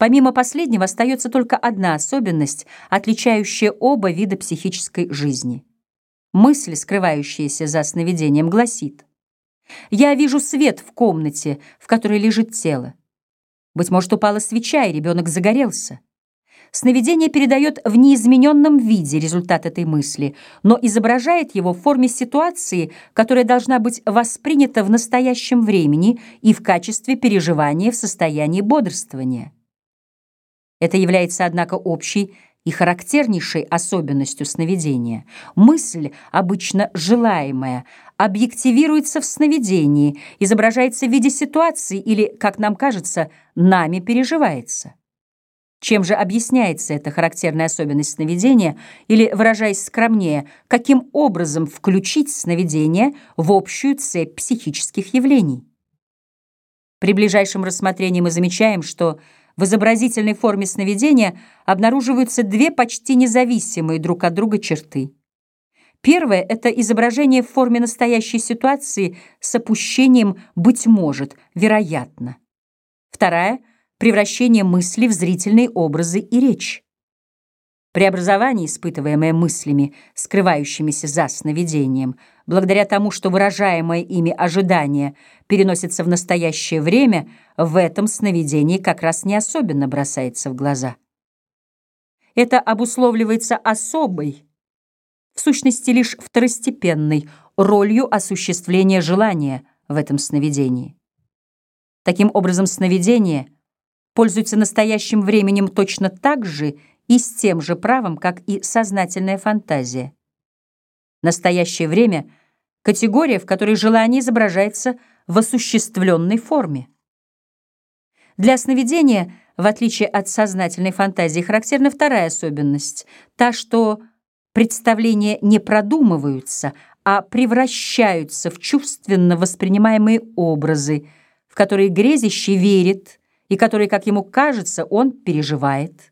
Помимо последнего остается только одна особенность, отличающая оба вида психической жизни. Мысль, скрывающаяся за сновидением, гласит «Я вижу свет в комнате, в которой лежит тело. Быть может, упала свеча, и ребенок загорелся. Сновидение передает в неизмененном виде результат этой мысли, но изображает его в форме ситуации, которая должна быть воспринята в настоящем времени и в качестве переживания в состоянии бодрствования. Это является, однако, общей и характернейшей особенностью сновидения. Мысль, обычно желаемая, объективируется в сновидении, изображается в виде ситуации или, как нам кажется, нами переживается. Чем же объясняется эта характерная особенность сновидения, или, выражаясь скромнее, каким образом включить сновидение в общую цепь психических явлений? При ближайшем рассмотрении мы замечаем, что в изобразительной форме сновидения обнаруживаются две почти независимые друг от друга черты. Первое — это изображение в форме настоящей ситуации с опущением «быть может», «вероятно». Вторая — превращение мысли в зрительные образы и речь. Преобразование, испытываемое мыслями, скрывающимися за сновидением, благодаря тому, что выражаемое ими ожидание переносится в настоящее время, в этом сновидении как раз не особенно бросается в глаза. Это обусловливается особой, в сущности лишь второстепенной, ролью осуществления желания в этом сновидении. Таким образом, сновидение — пользуется настоящим временем точно так же и с тем же правом, как и сознательная фантазия. Настоящее время — категория, в которой желание изображается в осуществленной форме. Для сновидения, в отличие от сознательной фантазии, характерна вторая особенность — та, что представления не продумываются, а превращаются в чувственно воспринимаемые образы, в которые грезящий верит — и который, как ему кажется, он переживает.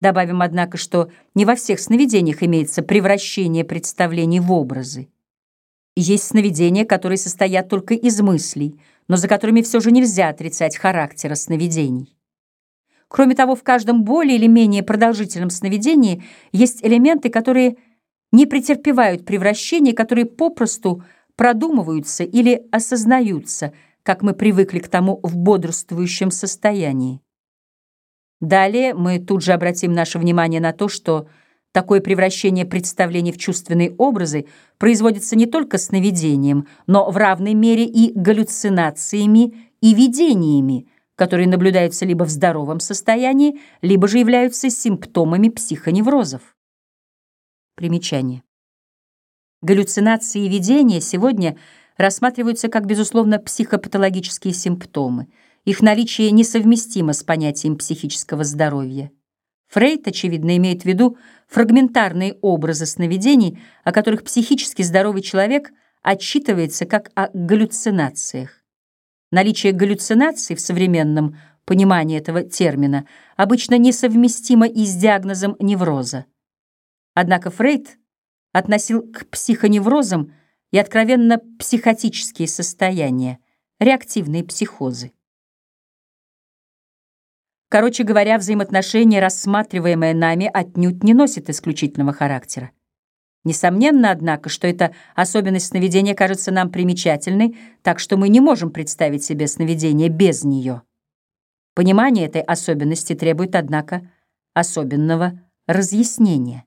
Добавим, однако, что не во всех сновидениях имеется превращение представлений в образы. Есть сновидения, которые состоят только из мыслей, но за которыми все же нельзя отрицать характера сновидений. Кроме того, в каждом более или менее продолжительном сновидении есть элементы, которые не претерпевают превращения, которые попросту продумываются или осознаются – как мы привыкли к тому в бодрствующем состоянии. Далее мы тут же обратим наше внимание на то, что такое превращение представлений в чувственные образы производится не только сновидением, но в равной мере и галлюцинациями и видениями, которые наблюдаются либо в здоровом состоянии, либо же являются симптомами психоневрозов. Примечание. Галлюцинации и видения сегодня – рассматриваются как, безусловно, психопатологические симптомы. Их наличие несовместимо с понятием психического здоровья. Фрейд, очевидно, имеет в виду фрагментарные образы сновидений, о которых психически здоровый человек отчитывается как о галлюцинациях. Наличие галлюцинаций в современном понимании этого термина обычно несовместимо и с диагнозом невроза. Однако Фрейд относил к психоневрозам и откровенно психотические состояния, реактивные психозы. Короче говоря, взаимоотношения, рассматриваемые нами, отнюдь не носят исключительного характера. Несомненно, однако, что эта особенность сновидения кажется нам примечательной, так что мы не можем представить себе сновидение без нее. Понимание этой особенности требует, однако, особенного разъяснения.